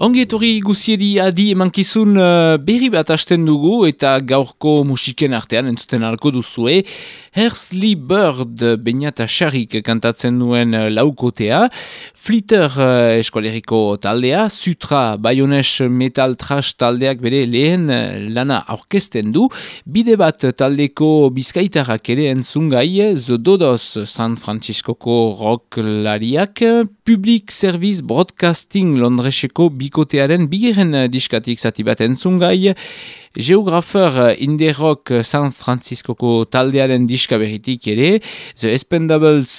Ongi etorri guziedi adi emankizun uh, berri bat hasten dugu eta gaurko musiken artean entzuten alko duzue. Herzli Bird bainata xarrik kantatzen duen uh, laukotea. Flitter uh, eskualeriko taldea, Sutra Bayones Metal Trash taldeak bere lehen uh, lana aurkesten du. Bide bat taldeko bizkaitarrak ere entzungai, The Dodos San Franciscoko rock lariak, Public Service Broadcasting Londreseko bikotearen bigeren diskatik zati bat entzungai, Geografer indie rock San Franciscoko taldearen diska berritik ere, The Expendables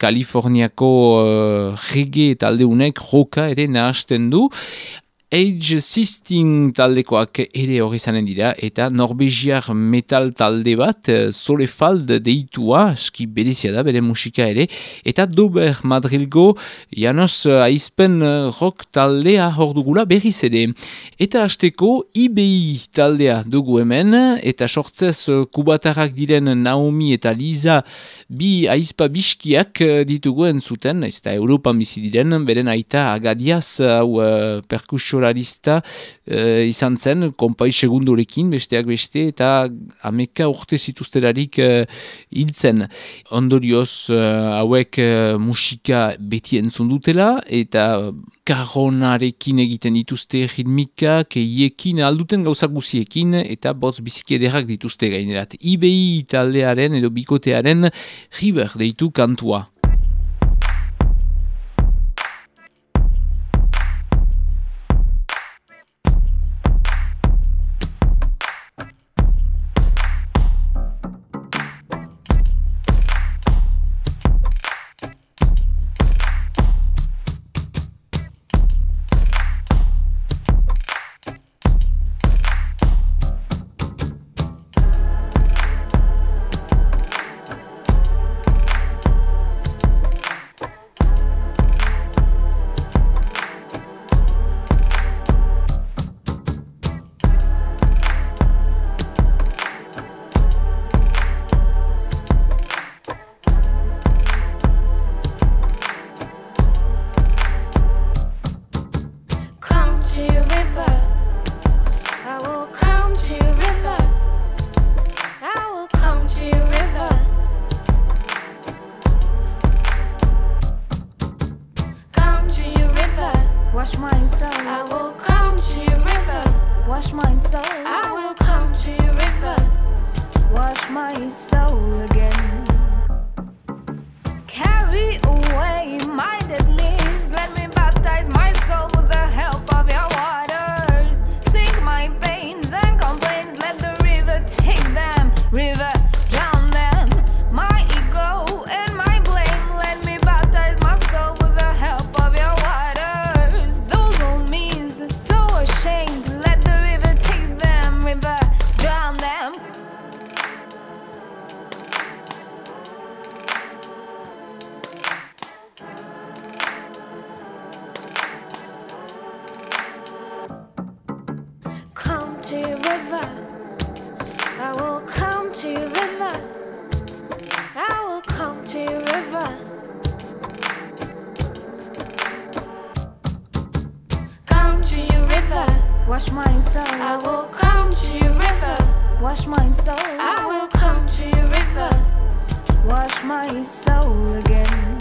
Kaliforniako uh, reggae taldeunek roka ere nahasten du, Age Sisting taldekoak ere hori zanen dira eta norbegiar metal talde bat Solefald deitua, eski bedezia da bere musika ere eta Dober Madrilgo Janos Aizpen rock taldea hor dugula berriz ere. Eta hasteko IBI taldea dugu hemen eta sortzez kubatarrak diren Naomi eta Liza bi aizpa biskiak ditugu entzuten ez da Europan bizi diren beren aita agadiaz hau perkusio solarista uh, izan zen, kompai segundurekin besteak beste, eta ameka urte zituzterarik uh, hiltzen. Ondorioz, uh, hauek uh, musika beti entzun dutela, eta karronarekin egiten dituzte ritmika, keiekin alduten gauza guziekin, eta boz biziki ederrak dituzte gainerat. IBI taldearen edo bikotearen riber deitu kantua. to your river. I will come to your river. I will come to your river. Wash my soul. I will come to your river. Wash my soul. I will come to your river. Wash my soul again.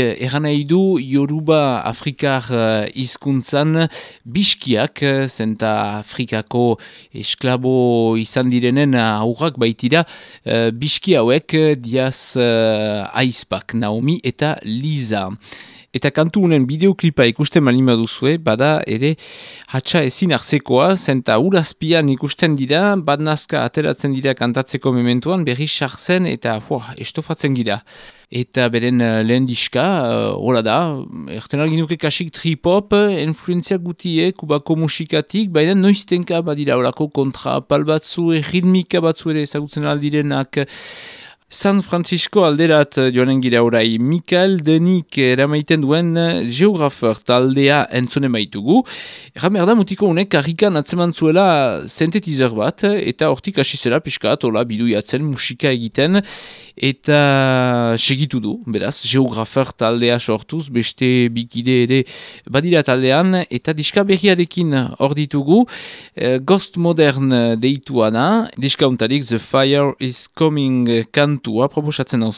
IBI eran nahi du Yoruba Afrikar uh, hizkuntzan biskiak, eh, zenta Afrikako esklabo izan direnen aurrak baitira, uh, biski hauek eh, diaz aizpak, Naomi eta Liza. Eta kantu honen bideoklipa ikusten malin baduzue, bada ere hatxa ezin hartzekoa, zenta urazpian ikusten dira, bat nazka ateratzen dira kantatzeko mementuan, berri sartzen eta fuah, estofatzen gira. Eta beren uh, lehen diska, uh, hola da, erten algin nuke kasik trip-hop, influenzia gutie, kubako musikatik, baina noiztenka badira horako kontra pal batzu, ritmika batzu ere ezagutzen aldirenak, San Francisco alderat joanen gira orai Mikael Denik eramaiten duen geografer taldea entzune maitugu. Eramer da mutiko honek karrikan atzeman zuela sintetizer bat eta hortik hasi zela piskat ola biduiatzen musika egiten eta segitu du, beraz, geografer taldea sortuz, beste bikide ere badira taldean eta diska berriarekin hor ditugu eh, Ghost Modern deituana, diska untarik The Fire is Coming kantua proposatzen hau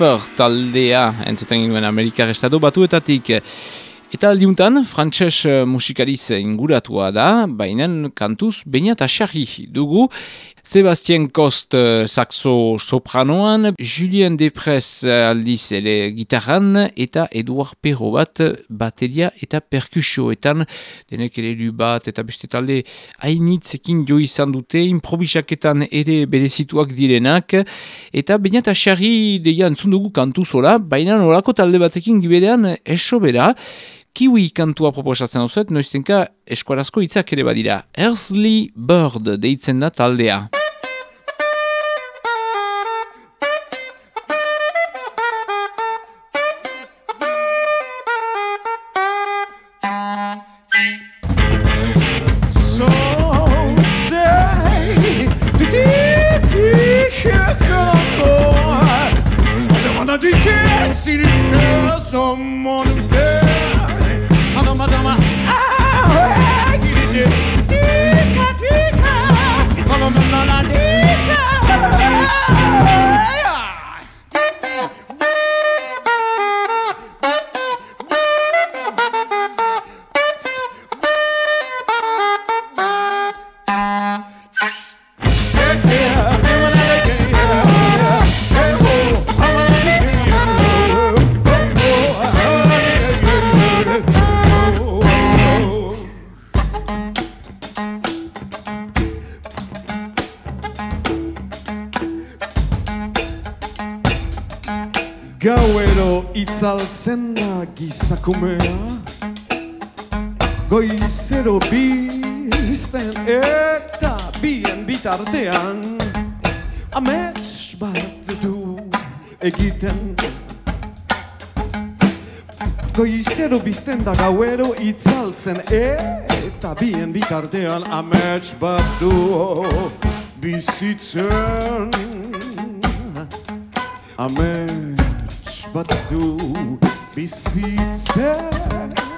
Geographer taldea entzuten ginen Amerikar Estado batuetatik. Eta aldiuntan, frantses eh, musikaliz inguratua da, baina kantuz baina eta dugu. Sebastien Kost uh, saxo sopranoan, Julien Desprez uh, aldiz ere gitarran, eta Eduard Perro bat bateria eta perkusioetan, denek ere lu bat eta beste talde hainitzekin jo izan dute, improvisaketan ere berezituak direnak, eta baina eta xarri deia dugu kantu zola, baina norako talde batekin giberean eso bera, Kiwi kantua proposatzen osuet, noiztenka eskuarazko hitzak ere badira. Earthly Bird deitzen da taldea. Amets bat du egiten. Goizero bizten da gauero itzaltzen eta bien bitartean Amets bat du bizitzen. Amets bat du bizitzen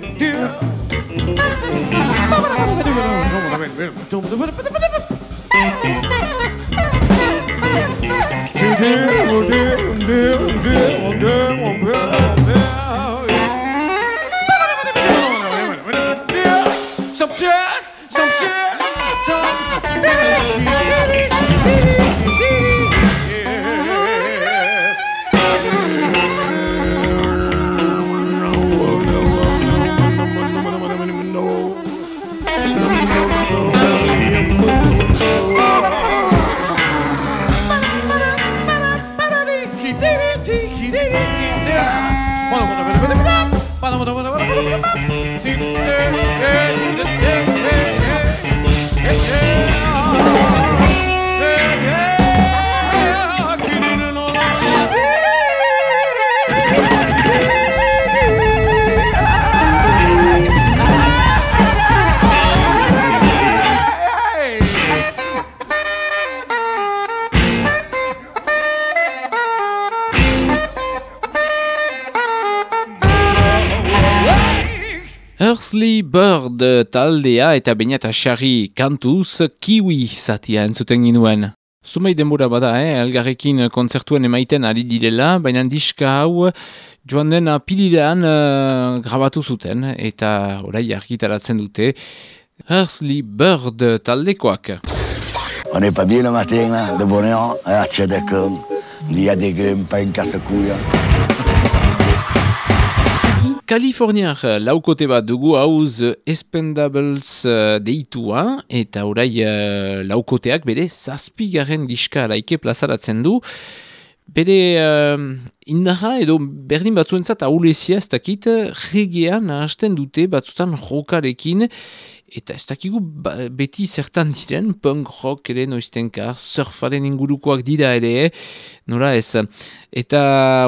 do. Taldea eta baina eta xarri kantuz kiwi zatia entzuten ginuen. Zumei denbora bada, eh? elgarrekin kontzertuen emaiten ari direla, baina diska hau joan den apililean uh, grabatu zuten eta orai argitaratzen dute Earthly Bird taldekoak. On n'est pas bien le matin, là, de bonheur, à Tchadakam. Il y a des grumes, pas. Kaliforniar laukote bat dugu hauz Expendables uh, deitua eta orai uh, laukoteak bere zazpigaren diska laike plazaratzen du. Bere uh, indarra edo berdin batzuentzat aulezia ez dakit regean hasten dute batzutan jokarekin. Eta ez dakigu ba, beti zertan diren punk rock ere noiztenka surfaren ingurukoak dira ere nora ez. Eta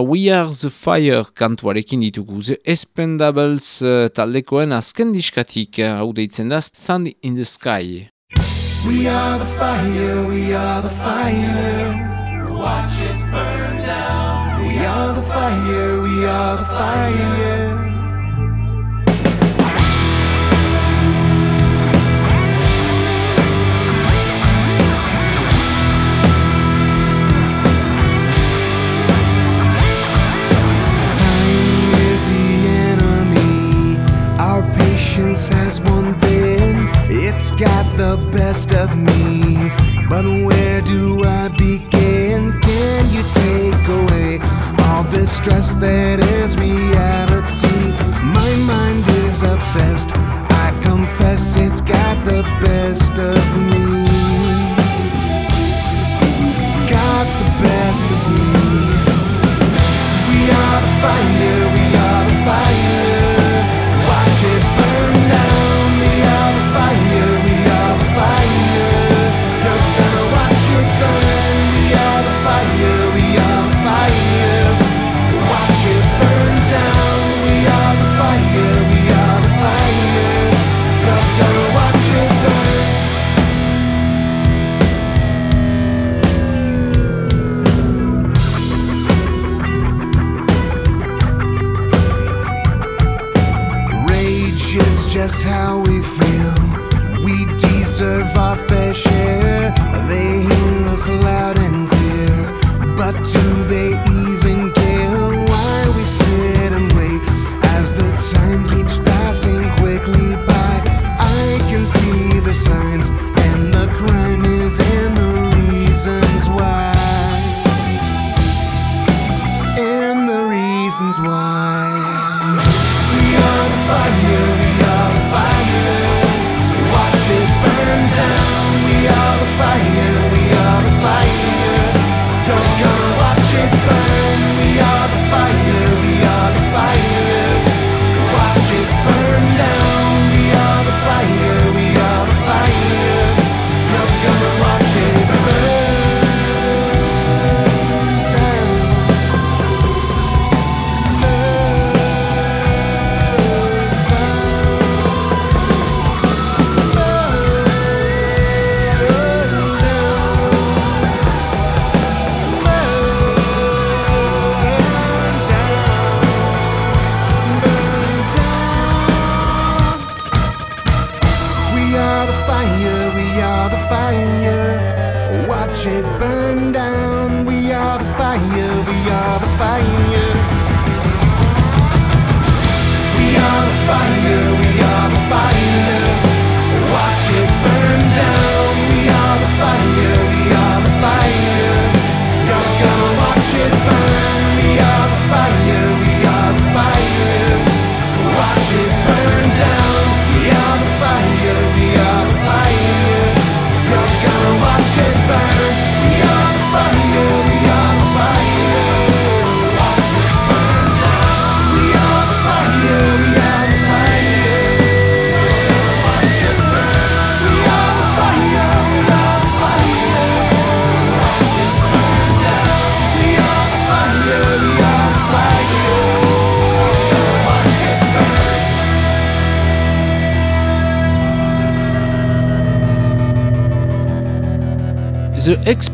We Are The Fire kantuarekin ditugu. The Expendables uh, taldekoen azken diskatik hau uh, deitzen da Sand in the Sky. We are the fire, we are the fire. Watch us burn down. We are the fire, we are the fire. Time is the enemy. Our patience has won thin. It's got the best of me. But where do I begin? Can you take away all this stress that is reality? My mind is obsessed. I confess it's got the best of me. Got the best of me. We are the fire,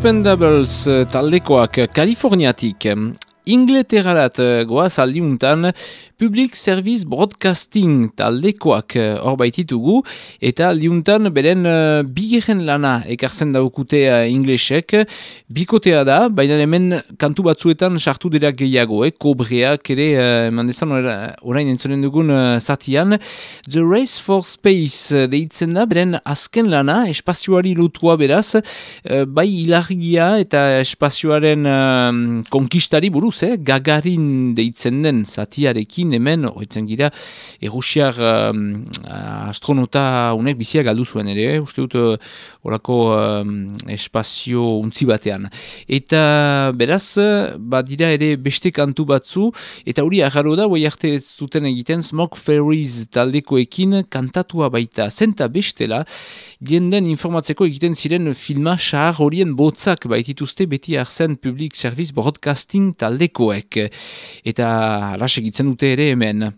Expendables uh, taldekoak Kaliforniatik. Ingleterarat uh, goaz aldiuntan Public Service Broadcasting taldekoak uh, hor baititugu eta aldiuntan beren uh, bigeren lana ekartzen daukute uh, inglesek bikotea da, baina hemen kantu batzuetan sartu dira gehiago, eh? kobreak ere, uh, dezan orain entzonen dugun uh, zatian The Race for Space deitzen da, beren azken lana espazioari lutua beraz, uh, bai hilargia eta espazioaren uh, konkistari buruz, eh? gagarin deitzen den zatiarekin hemen, oitzen gira, erusiar um, astronota unek bizia galdu zuen ere, uste dut horako um, espazio untzi batean. Eta beraz, badira ere beste kantu batzu, eta hori agarro da, boi arte zuten egiten Smoke Ferries taldekoekin kantatua baita zenta bestela, jenden informatzeko egiten ziren filma sahar horien botzak baitituzte beti arzen Public Service Broadcasting taldekoek. Eta egitzen dute ere hemen.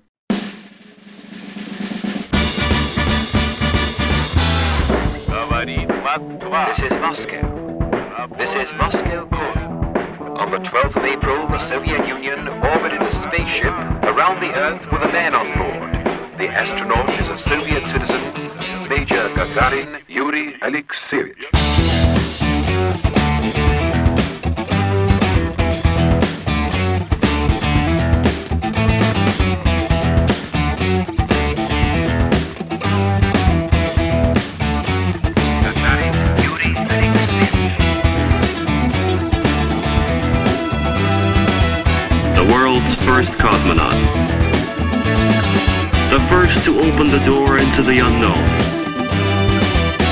This is Moscow. This is Moscow. On the 12th of April, the Soviet Union orbited a spaceship around the Earth with a man on board. The astronaut is a Soviet citizen, Major Gagarin Yuri Alexeyevich. First cosmonaut. The first to open the door into the unknown.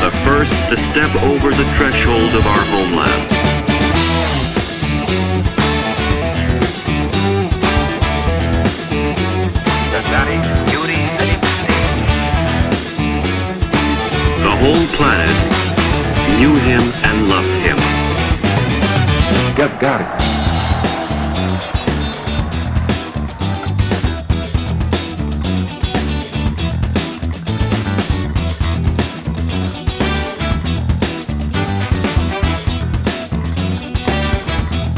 The first to step over the threshold of our homeland. Gagarin Yuri Alexeyevich. The whole planet knew him and loved him. Gagarin.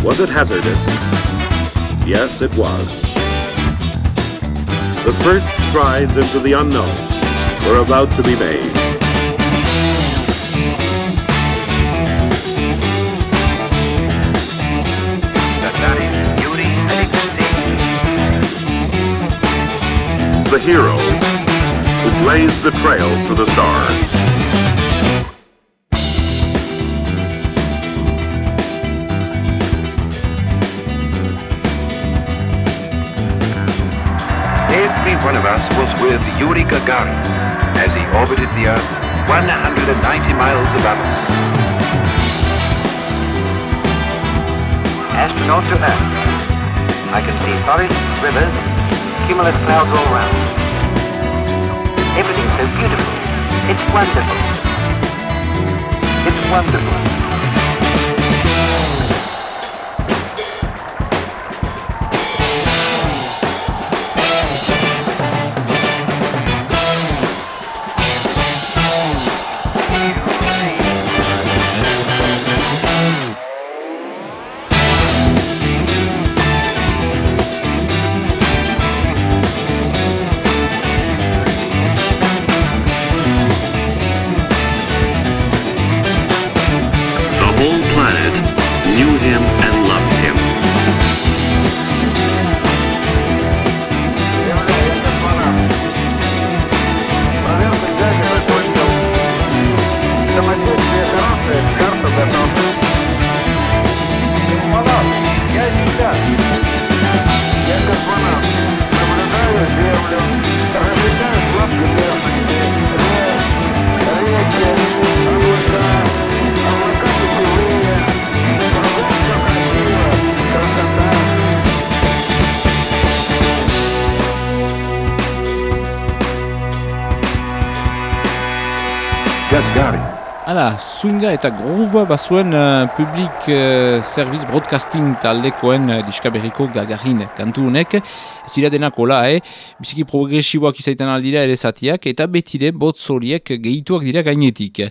Was it hazardous? Yes, it was. The first strides into the unknown were about to be made. Gagarin Yuri Alexeyevich. The hero who blazed the trail to the stars. Every one of us was with Yuri Gagarin as he orbited the Earth 190 miles above us. Astronaut to Earth. I can see forests, rivers, cumulus clouds all round. Everything's so beautiful. It's wonderful. It's wonderful. Swinga eta groova bazuen uh, Public uh, Service Broadcasting taldekoen uh, diskaberriko gagarin kantu honek. Ez dira denak hola, eh? Biziki progresiboak izaiten aldira ere zatiak, eta betire botz horiek gehituak dira gainetik.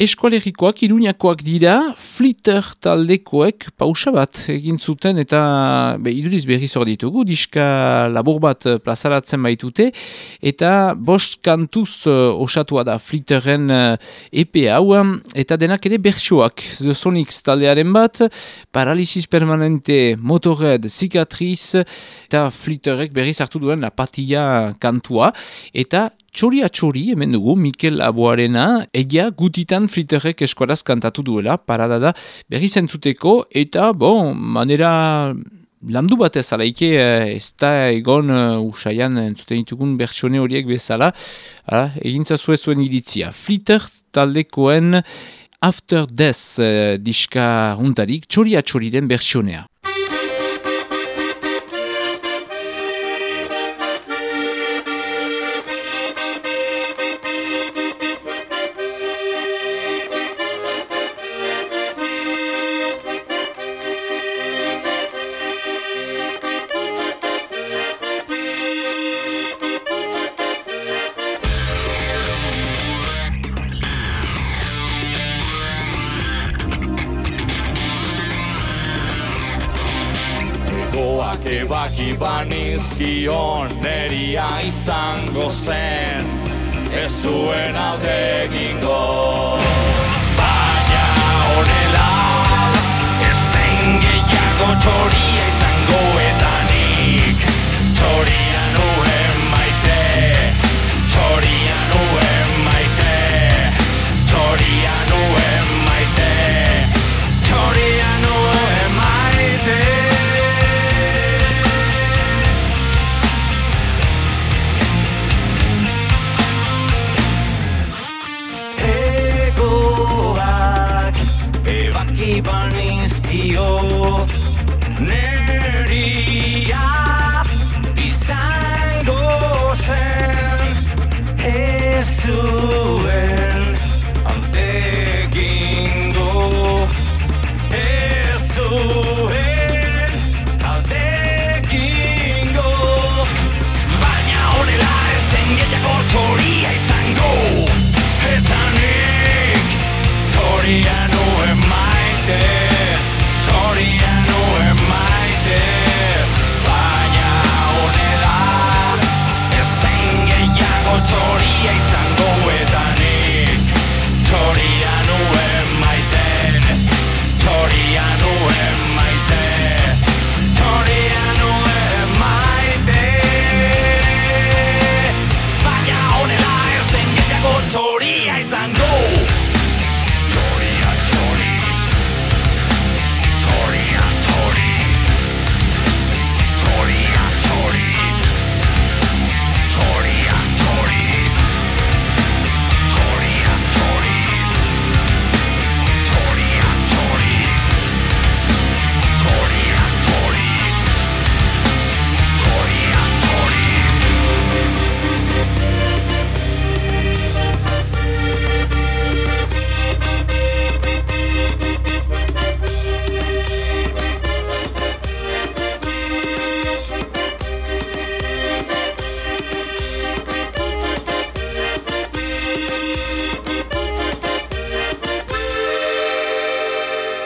Eskualerikoak iruñakoak dira, flitter taldekoek pausa bat egin zuten eta be, iduriz berriz hor ditugu, diska labur bat plazaratzen baitute, eta bost kantuz uh, osatua da flitterren uh, EP hau, eta denak ere bertsuak, The Sonics taldearen bat, Paralysis Permanente, Motorhead, Cicatriz, eta flitterrek berriz hartu duen la patia kantua, eta Txori atxori, hemen dugu, Mikel Aboarena, egia gutitan flitterrek eskuaraz kantatu duela, parada da berri zentzuteko, eta, bon, manera landu batez alaike, eh, ez da egon uh, usaian entzuten ditugun bertsone horiek bezala, ala, egin zazue zuen iritzia. Flitter taldekoen After Death uh, diska huntarik, txori atxoriren bertsionea. Banizkion neria izango zen Ez zuen alde egingo. Baina honela Ezen gehiago txoria izango eta nik Txoria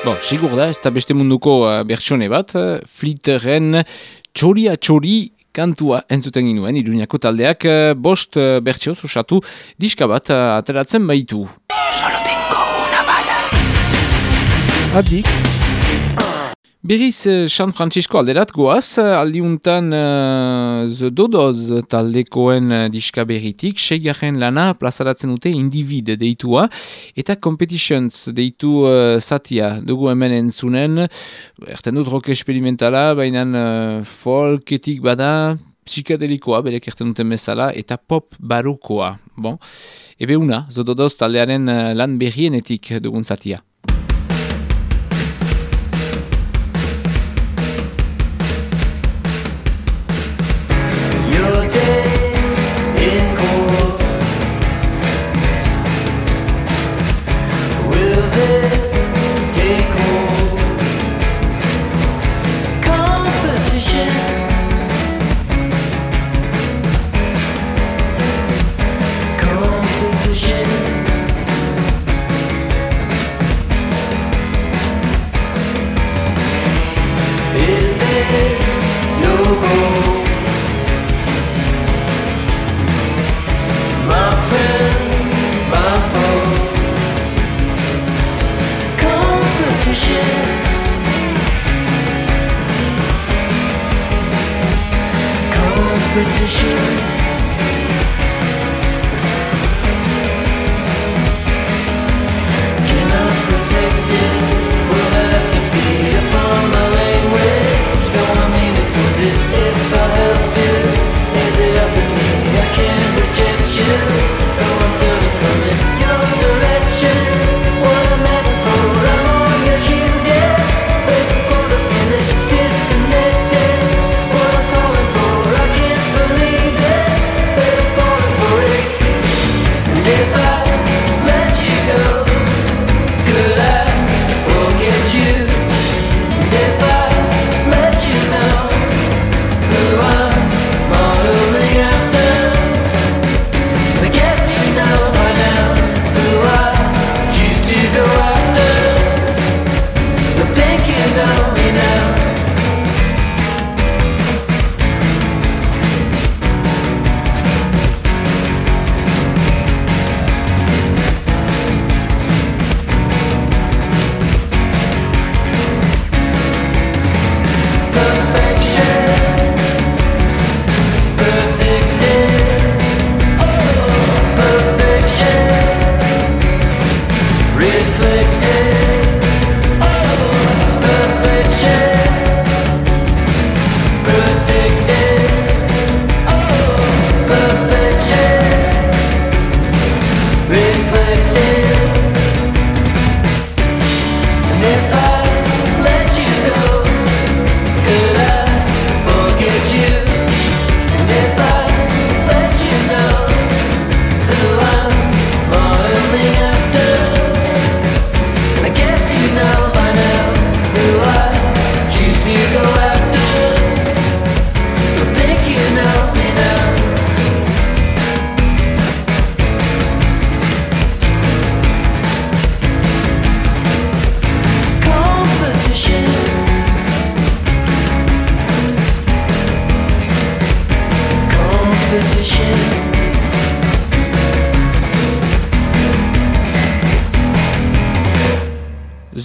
Bon, sigur da, ez da beste munduko uh, bertsone bat, uh, flitterren txoria txori kantua entzuten ginuen, iruñako taldeak uh, bost uh, bertsioz osatu diska bat uh, ateratzen baitu. Solo tengo una bala Adik. Berriz eh, San Francisco alderat goaz, eh, aldiuntan uh, The Dodoz taldekoen uh, diska berritik, seigaren lana plazaratzen dute individ deitua, eta competitions deitu uh, zatia dugu hemen entzunen, erten dut rock experimentala, baina uh, folketik bada, psikadelikoa, berek erten duten bezala, eta pop barukoa. Bon, ebe una, The Dodoz taldearen uh, lan berrienetik dugun zatia.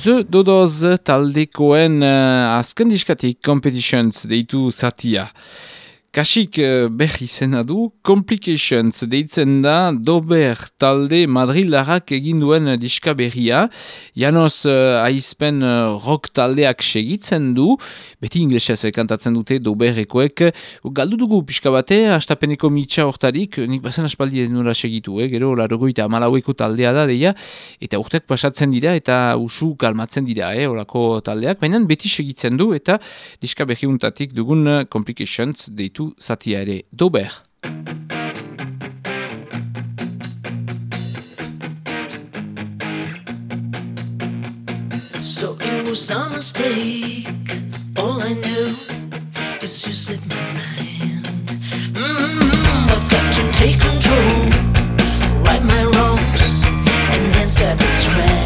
The Dodoz taldekoen uh, azken diskatik Competitions deitu zatia. Kasik uh, berri zena du, Complications deitzen da Dober talde Madrilarrak egin duen diska berria. Janoz uh, aizpen uh, rock taldeak segitzen du, beti inglesez kantatzen dute Doberrekoek. Galdu dugu pixka bate, astapeneko mitxa hortarik, nik bazen aspaldi nora segitu, eh? gero larogoita amalaueko taldea da deia, eta urteak pasatzen dira eta usu kalmatzen dira, eh? olako taldeak, baina beti segitzen du eta diska berriuntatik dugun Complications deitu zatia ere Dober. So it was a mistake. All I knew is you slipped my mind. Mm-hmm. I've got to take control, right my wrongs, and then start from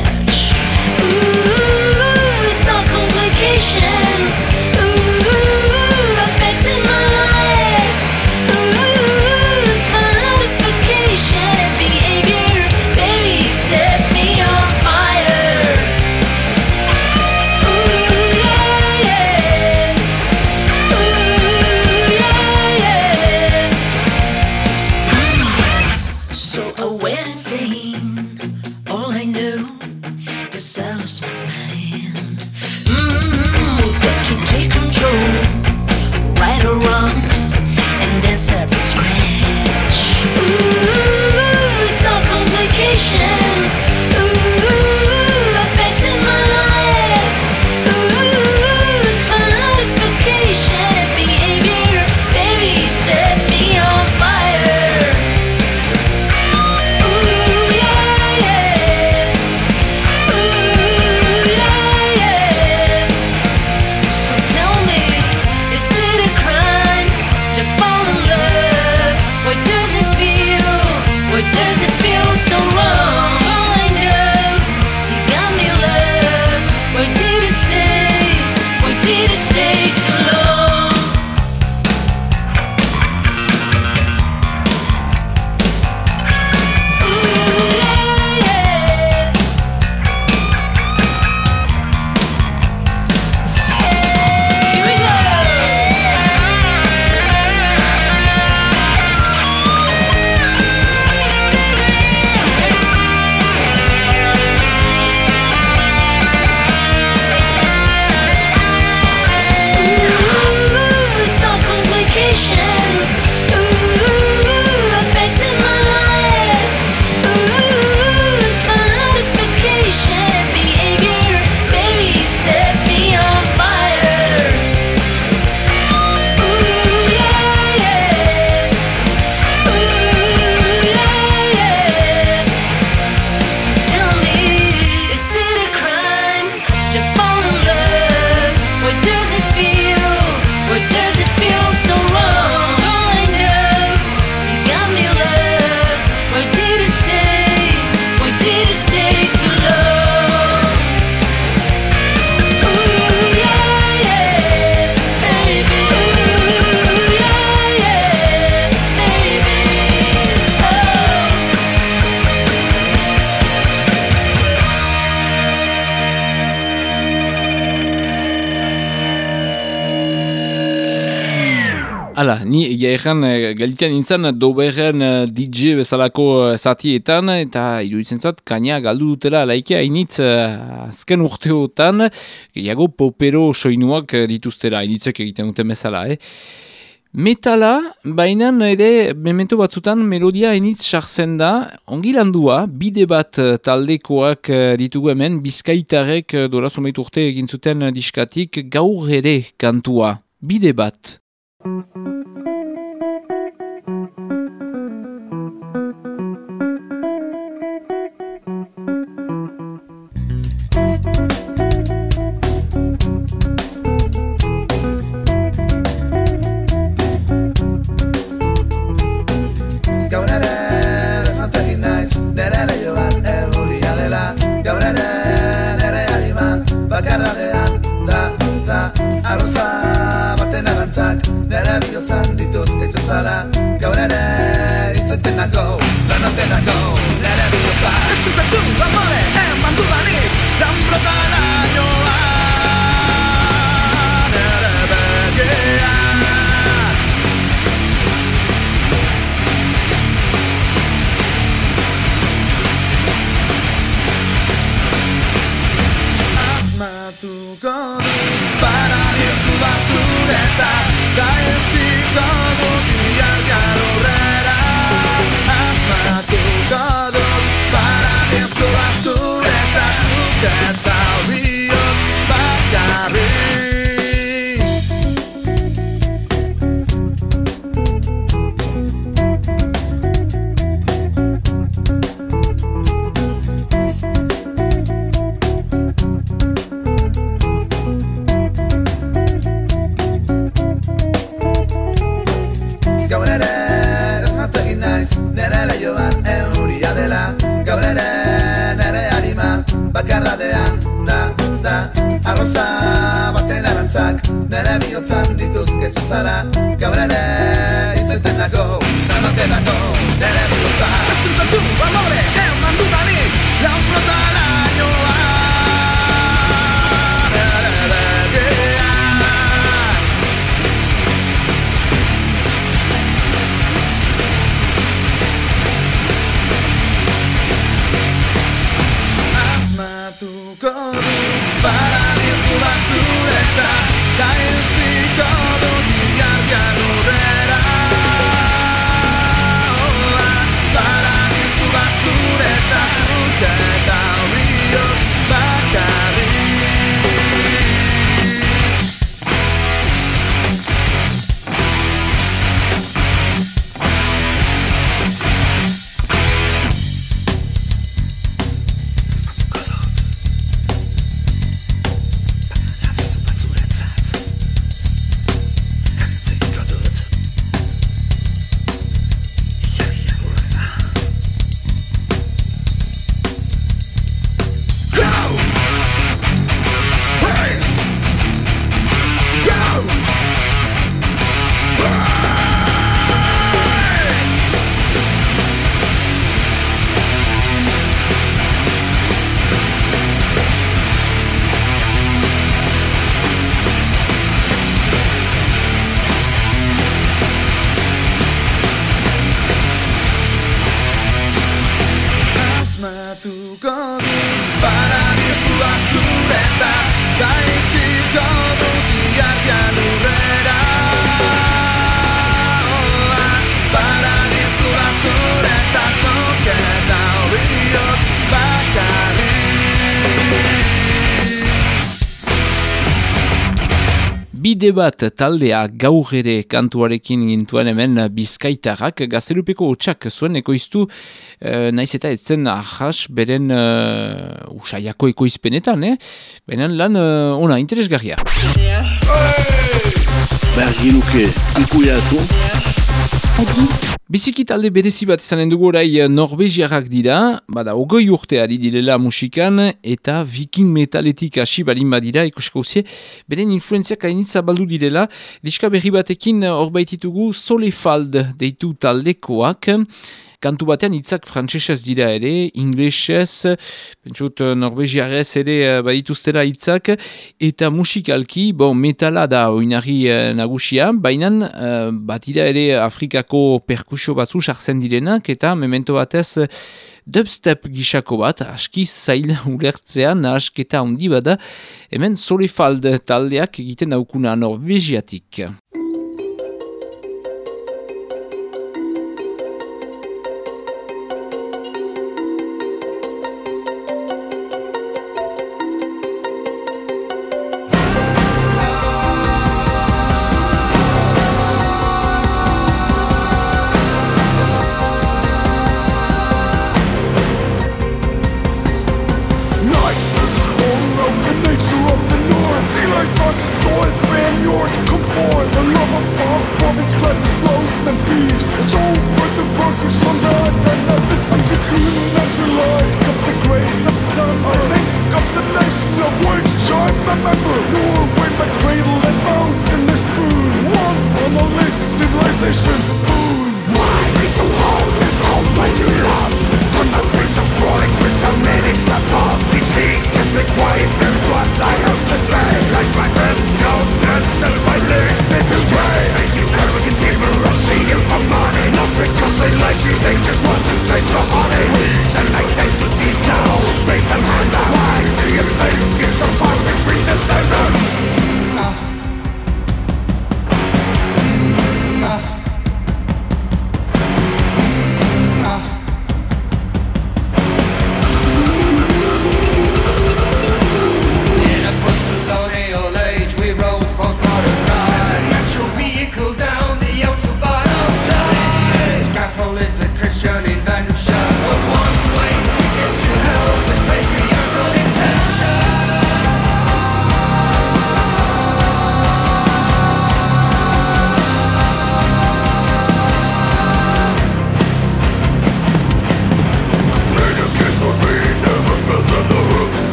Hala, ni egia egan eh, galitean nintzen doberren eh, DJ bezalako eh, zatietan eta iruditzen zat, kaina galdu dutela laikia hainitz eh, azken urteotan gehiago popero soinuak dituztera, hainitzek egiten duten bezala, eh? Metala, baina ere memento batzutan melodia hainitz sartzen da, ongi landua, bide bat taldekoak ditugu hemen, bizkaitarek zumeit urte egin zuten diskatik gaur ere kantua, bide bat. Bide bat taldea gaur ere kantuarekin gintuen hemen bizkaitarrak gaztelupeko hotxak zuen ekoiztu eh, naiz eta etzen ahas beren eh, usaiako ekoizpenetan, eh? Benen lan eh, ona, interesgarria. Behar ginuke ikuiatu. Biziki talde berezi bat izanen dugu orai eh, norvegiarrak dira, bada ogoi urte ari direla musikan, eta viking metaletik hasi balin badira, ikusiko usie, beren influenziak hainitza baldu direla, diska berri batekin hor baititugu Solefald deitu taldekoak, kantu batean hitzak frantsesez dira ere, inglesez, pentsut eh, norvegiarez ere eh, badituztera hitzak, eta musikalki, bon, metala da oinari eh, nagusia, baina batira ere Afrikako perkusio batzu sartzen direnak, eta memento batez dubstep gisako bat, aski zail ulertzean, asketa handi bada, hemen solifald taldeak egiten daukuna norvegiatik.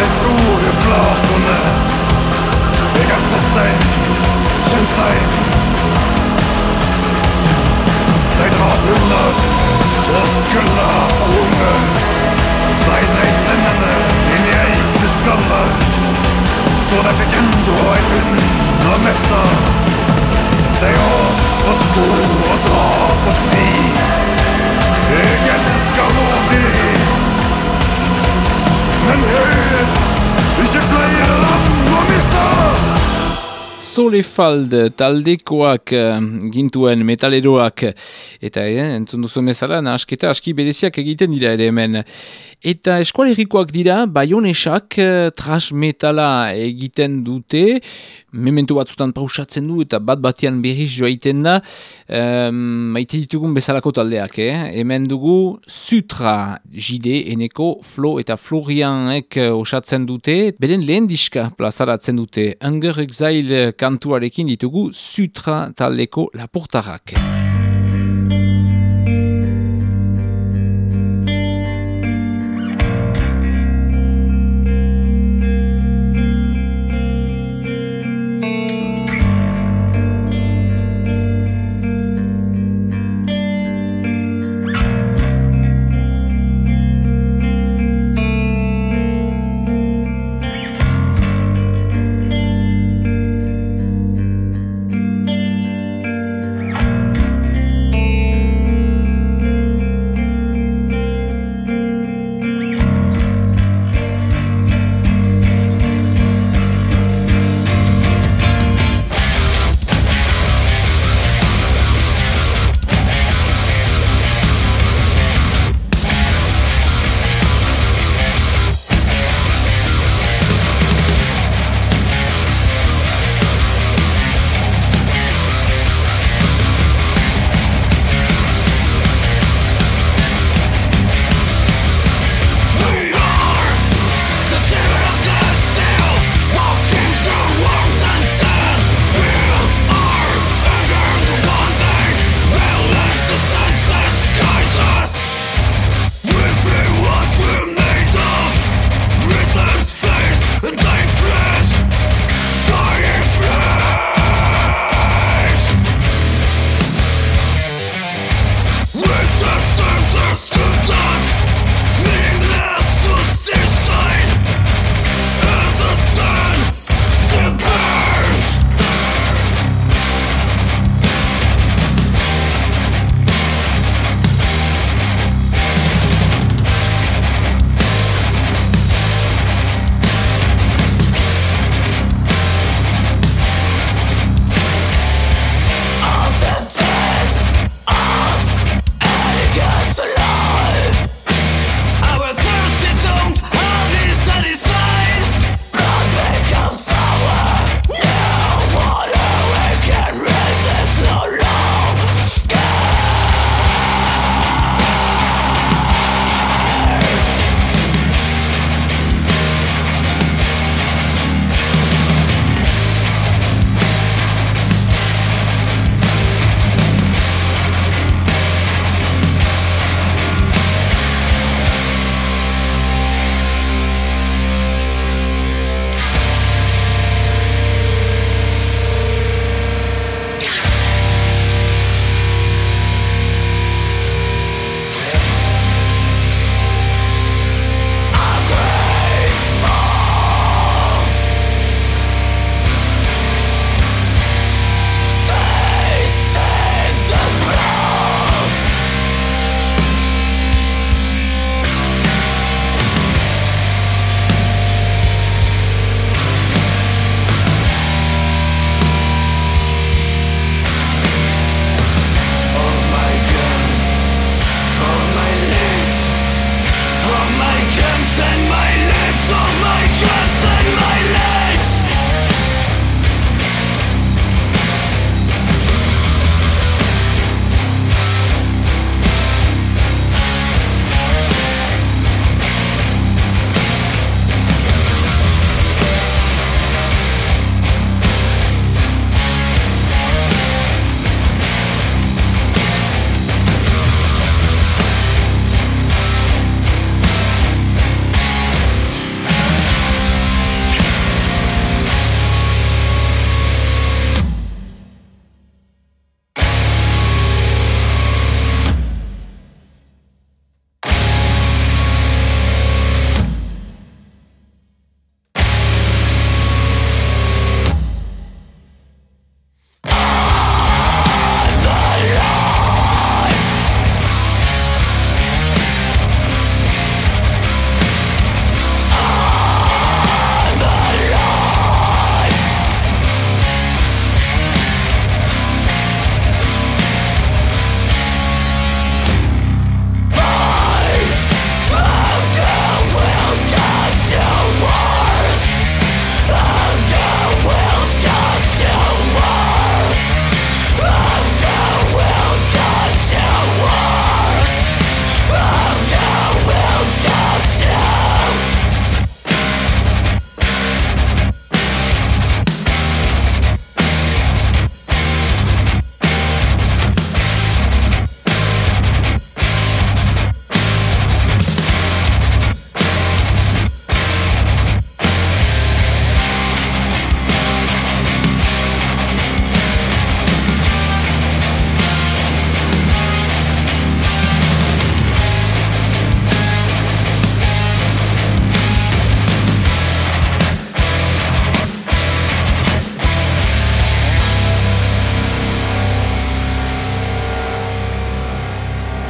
De store flatene. Jeg har sett deg, kjent deg. De drar hunder og skulder på unge. De dreif tennene inn i egne skaller Så de fikk enda en hund å metta De har for bo og dra på tre Solefald taldekoak eh, gintuen metaleroak eta eh, entzun duzu bezala nahasketa aski bereziak egiten dira ere hemen. Eta eskualerikoak dira baionesak eh, trash metala egiten dute, mementu batzutan pausatzen du eta bat batian berriz joaiten da, um, maite ditugun bezalako taldeak, eh? hemen dugu Sutra jide eneko Flo eta Florianek eh, osatzen dute, beren lehen diska plazaratzen dute, Hunger Exile kantuarekin ditugu Sutra taldeko lapurtarrak.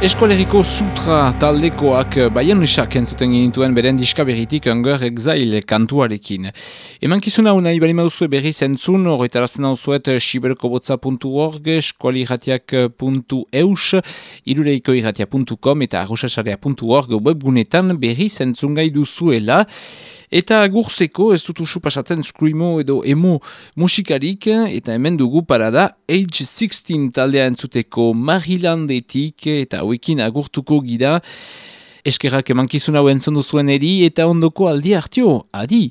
Eskoleriko sutra taldekoak baian esak entzuten ginituen beren diska berritik Hunger Exile kantuarekin. Eman kizuna unai bali mauzue berri zentzun, horretarazten hau zuet siberkobotza.org, eskualiratiak.eus, irureikoiratia.com eta arrosasarea.org webgunetan berri zentzun gai duzuela. Eta gurzeko ez dut usu pasatzen screamo edo emo musikarik eta hemen dugu parada Age 16 taldea entzuteko Marilandetik eta hauekin agurtuko gira. Eskerrak emankizun hau entzun duzuen eri eta ondoko aldi hartio, adi!